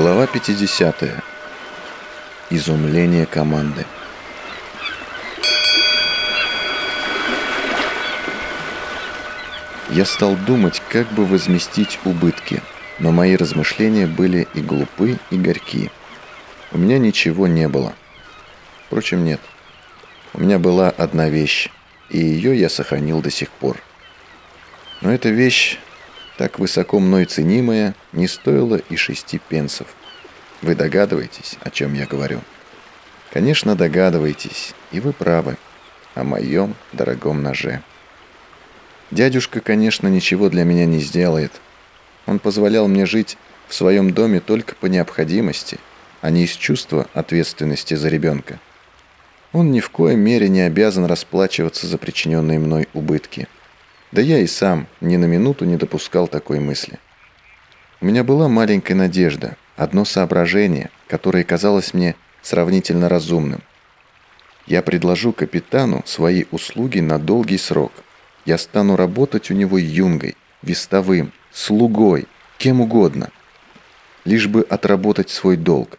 Глава 50. Изумление команды. Я стал думать, как бы возместить убытки, но мои размышления были и глупы, и горьки. У меня ничего не было. Впрочем, нет. У меня была одна вещь, и ее я сохранил до сих пор. Но эта вещь так высоко мной ценимая, не стоила и шести пенсов. Вы догадываетесь, о чем я говорю? Конечно, догадываетесь, и вы правы о моем дорогом ноже. Дядюшка, конечно, ничего для меня не сделает. Он позволял мне жить в своем доме только по необходимости, а не из чувства ответственности за ребенка. Он ни в коем мере не обязан расплачиваться за причиненные мной убытки – да я и сам ни на минуту не допускал такой мысли. У меня была маленькая надежда, одно соображение, которое казалось мне сравнительно разумным. Я предложу капитану свои услуги на долгий срок. Я стану работать у него юнгой, вестовым, слугой, кем угодно, лишь бы отработать свой долг.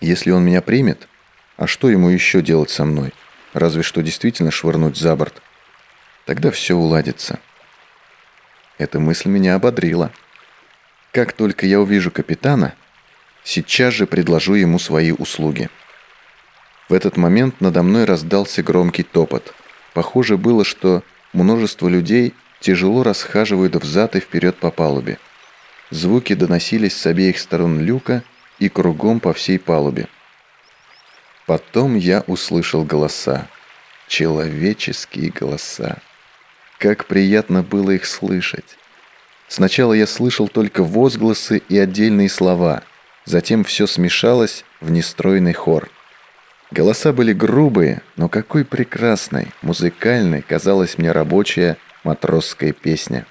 Если он меня примет, а что ему еще делать со мной? Разве что действительно швырнуть за борт – Тогда все уладится. Эта мысль меня ободрила. Как только я увижу капитана, сейчас же предложу ему свои услуги. В этот момент надо мной раздался громкий топот. Похоже было, что множество людей тяжело расхаживают взад и вперед по палубе. Звуки доносились с обеих сторон люка и кругом по всей палубе. Потом я услышал голоса. Человеческие голоса. Как приятно было их слышать. Сначала я слышал только возгласы и отдельные слова, затем все смешалось в нестройный хор. Голоса были грубые, но какой прекрасной, музыкальной казалась мне рабочая матросская песня.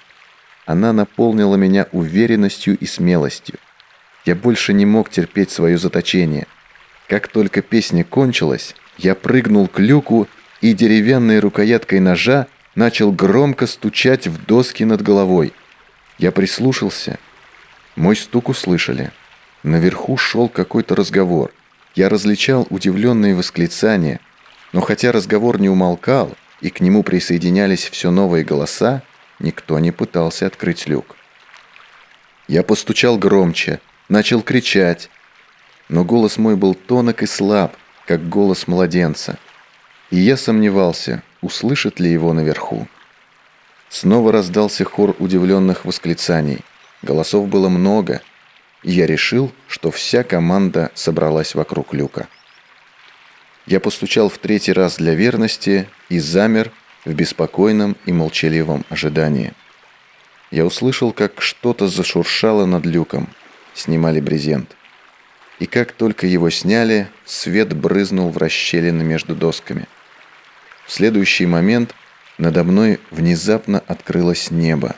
Она наполнила меня уверенностью и смелостью. Я больше не мог терпеть свое заточение. Как только песня кончилась, я прыгнул к люку и деревянной рукояткой ножа начал громко стучать в доски над головой. Я прислушался. Мой стук услышали. Наверху шел какой-то разговор. Я различал удивленные восклицания, но хотя разговор не умолкал, и к нему присоединялись все новые голоса, никто не пытался открыть люк. Я постучал громче, начал кричать, но голос мой был тонок и слаб, как голос младенца. И я сомневался, услышат ли его наверху. Снова раздался хор удивленных восклицаний. Голосов было много, и я решил, что вся команда собралась вокруг люка. Я постучал в третий раз для верности и замер в беспокойном и молчаливом ожидании. Я услышал, как что-то зашуршало над люком. Снимали брезент. И как только его сняли, свет брызнул в расщелины между досками. В следующий момент надо мной внезапно открылось небо.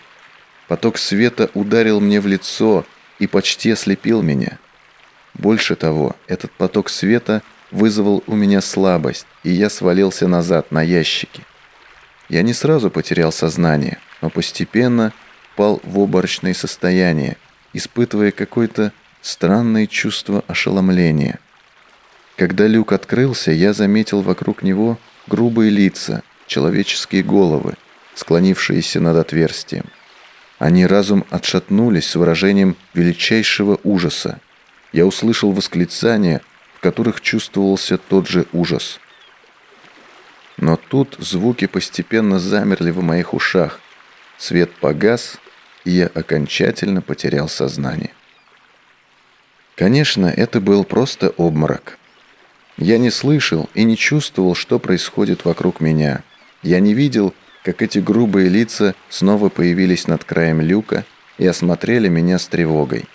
Поток света ударил мне в лицо и почти ослепил меня. Больше того, этот поток света вызвал у меня слабость, и я свалился назад на ящики. Я не сразу потерял сознание, но постепенно пал в оборочное состояние, испытывая какое-то странное чувство ошеломления. Когда люк открылся, я заметил вокруг него грубые лица, человеческие головы, склонившиеся над отверстием. Они разум отшатнулись с выражением величайшего ужаса. Я услышал восклицания, в которых чувствовался тот же ужас. Но тут звуки постепенно замерли в моих ушах. Свет погас, и я окончательно потерял сознание. Конечно, это был просто обморок. Я не слышал и не чувствовал, что происходит вокруг меня. Я не видел, как эти грубые лица снова появились над краем люка и осмотрели меня с тревогой.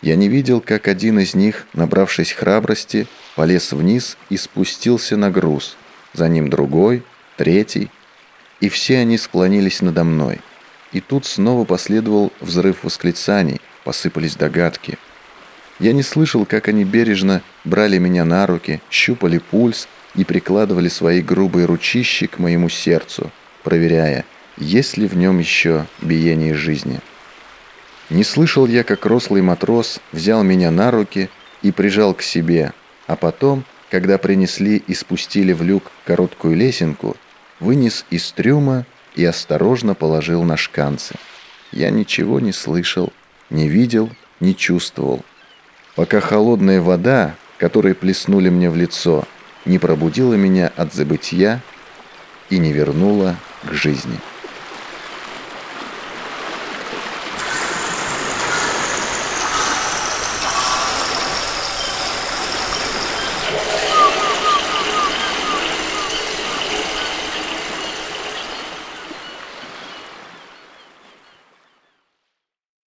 Я не видел, как один из них, набравшись храбрости, полез вниз и спустился на груз. За ним другой, третий. И все они склонились надо мной. И тут снова последовал взрыв восклицаний, посыпались догадки – я не слышал, как они бережно брали меня на руки, щупали пульс и прикладывали свои грубые ручищи к моему сердцу, проверяя, есть ли в нем еще биение жизни. Не слышал я, как рослый матрос взял меня на руки и прижал к себе, а потом, когда принесли и спустили в люк короткую лесенку, вынес из трюма и осторожно положил на шканцы. Я ничего не слышал, не видел, не чувствовал. Пока холодная вода, которой плеснули мне в лицо, не пробудила меня от забытия и не вернула к жизни.